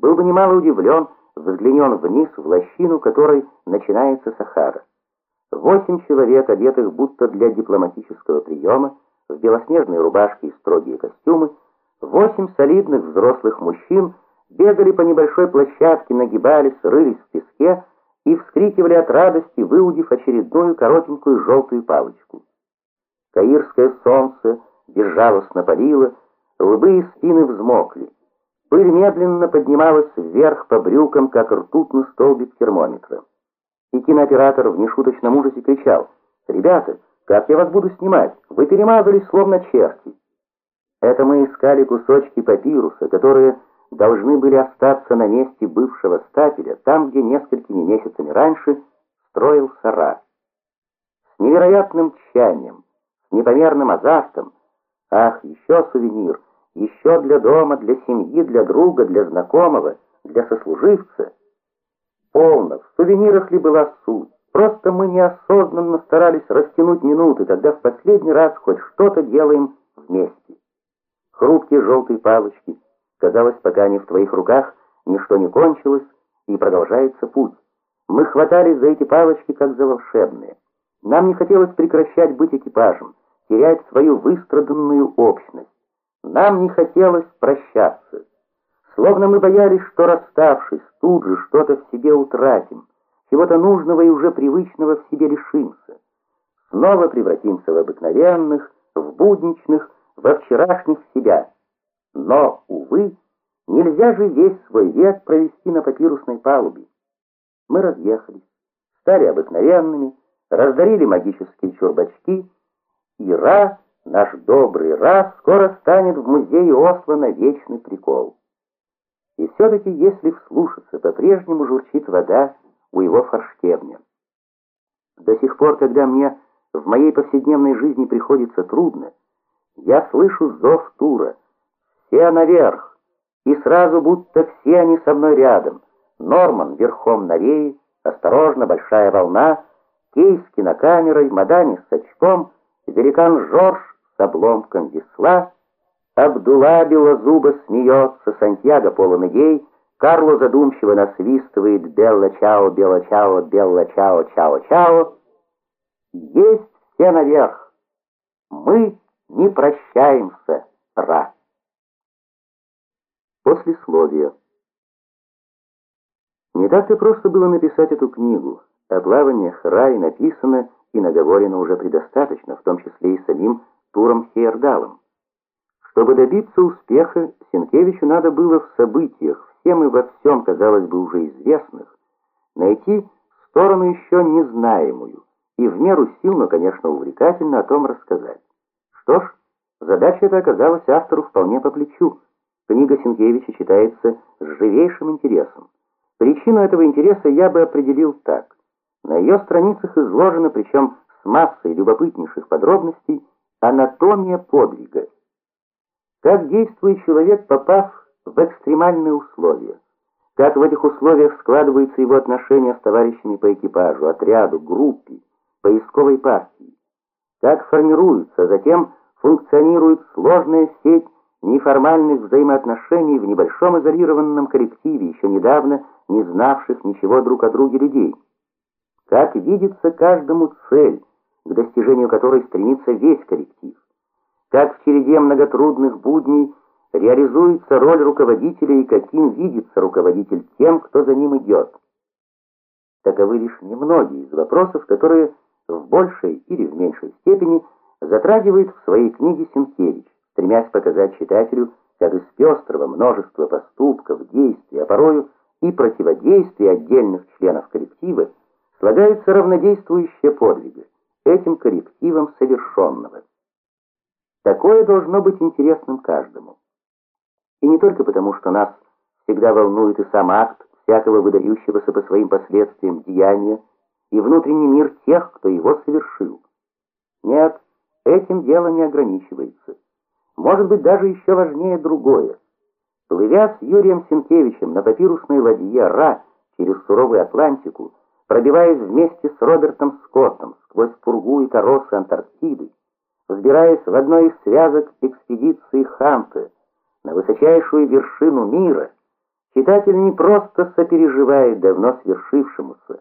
был бы немало удивлен, взглянен вниз в лощину, которой начинается Сахара. Восемь человек, одетых будто для дипломатического приема, в белоснежные рубашки и строгие костюмы, восемь солидных взрослых мужчин бегали по небольшой площадке, нагибались, рылись в песке и вскрикивали от радости, выудив очередную коротенькую желтую палочку. Каирское солнце безжалостно палило, лбы и спины взмокли. Пыль медленно поднималась вверх по брюкам, как ртутный столбик термометра. И кинооператор в нешуточном ужасе кричал «Ребята, как я вас буду снимать? Вы перемазались, словно черти!» Это мы искали кусочки папируса, которые должны были остаться на месте бывшего стапеля, там, где несколькими месяцами раньше строил сара. С невероятным тщанием, с непомерным азартом, ах, еще сувенир, еще для дома, для семьи, для друга, для знакомого, для сослуживца. Полно, в сувенирах ли была суть? Просто мы неосознанно старались растянуть минуты, когда в последний раз хоть что-то делаем вместе. Хрупкие желтые палочки — Казалось, пока они в твоих руках, ничто не кончилось, и продолжается путь. Мы хватались за эти палочки, как за волшебные. Нам не хотелось прекращать быть экипажем, терять свою выстраданную общность. Нам не хотелось прощаться. Словно мы боялись, что, расставшись, тут же что-то в себе утратим, чего-то нужного и уже привычного в себе лишимся. Снова превратимся в обыкновенных, в будничных, во вчерашних себя — но, увы, нельзя же весь свой век провести на папирусной палубе. Мы разъехались, стали обыкновенными, раздарили магические чурбачки, и Ра, наш добрый Ра, скоро станет в музее Осло на вечный прикол. И все-таки, если вслушаться, по-прежнему журчит вода у его форштевня. До сих пор, когда мне в моей повседневной жизни приходится трудно, я слышу зов Тура — все наверх, и сразу будто все они со мной рядом. Норман верхом на рее, осторожно, большая волна, Кейс с кинокамерой, Мадани с очком, великан Жорж с обломком весла, Абдулла белозуба смеется, Сантьяго полон идей, Карло задумчиво насвистывает «Белла чао, белла чао, белла чао, чао, чао». Есть все наверх. Мы не прощаемся, Ра. Послесловие. Не так-то просто было написать эту книгу. О плаваниях рай написано и наговорено уже предостаточно, в том числе и самим Туром Хейердалом. Чтобы добиться успеха, Сенкевичу надо было в событиях, всем и во всем, казалось бы, уже известных, найти сторону еще незнаемую и в меру сил, но, конечно, увлекательно о том рассказать. Что ж, задача эта оказалась автору вполне по плечу. Книга Сенкевича читается с живейшим интересом. Причину этого интереса я бы определил так. На ее страницах изложена, причем с массой любопытнейших подробностей, анатомия подвига. Как действует человек, попав в экстремальные условия. Как в этих условиях складываются его отношения с товарищами по экипажу, отряду, группе, поисковой партии. Как формируется, затем функционирует сложная сеть неформальных взаимоотношений в небольшом изолированном коллективе, еще недавно не знавших ничего друг о друге людей. Как видится каждому цель, к достижению которой стремится весь коллектив. Как в череде многотрудных будней реализуется роль руководителя и каким видится руководитель тем, кто за ним идет. Таковы лишь немногие из вопросов, которые в большей или в меньшей степени затрагивает в своей книге Сенкевич стремясь показать читателю, как из пестрого множества поступков, действий, а порою и противодействий отдельных членов коллектива, слагается равнодействующее подвига, этим коллективом совершенного. Такое должно быть интересным каждому. И не только потому, что нас всегда волнует и сам акт всякого выдающегося по своим последствиям деяния и внутренний мир тех, кто его совершил. Нет, этим дело не ограничивается. Может быть, даже еще важнее другое. Плывя с Юрием Сенкевичем на папирусной ладье «Ра» через суровую Атлантику, пробиваясь вместе с Робертом Скоттом сквозь пургу и торосы Антарктиды, взбираясь в одной из связок экспедиции Ханты на высочайшую вершину мира, Читатель не просто сопереживает давно свершившемуся,